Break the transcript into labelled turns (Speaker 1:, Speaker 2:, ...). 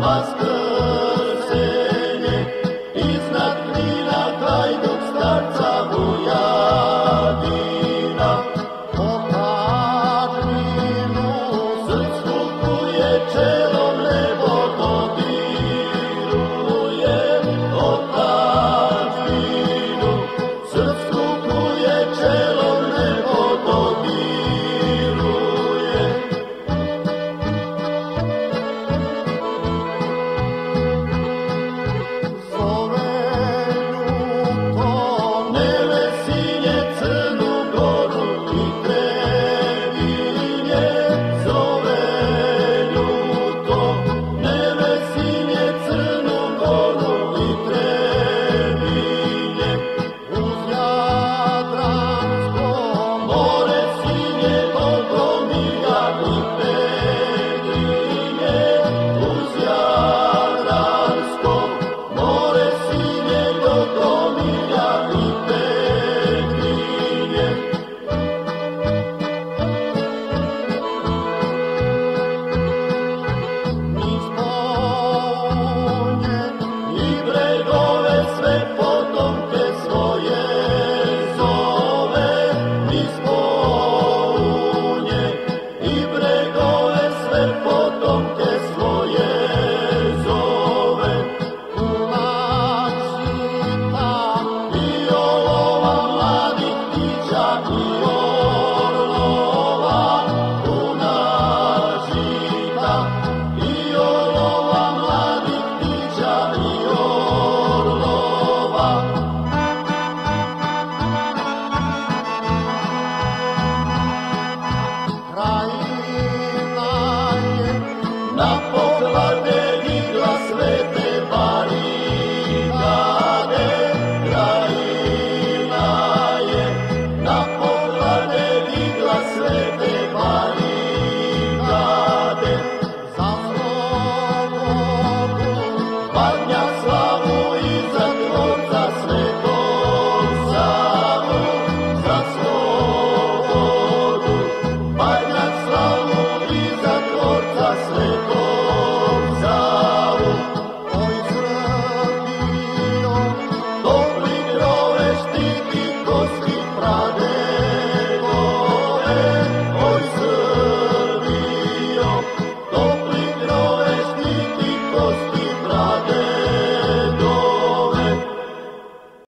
Speaker 1: Thomas. na poklade igla svete barikade, krajina je, na poklade igla svete barikade, za slobodu, badnja slava.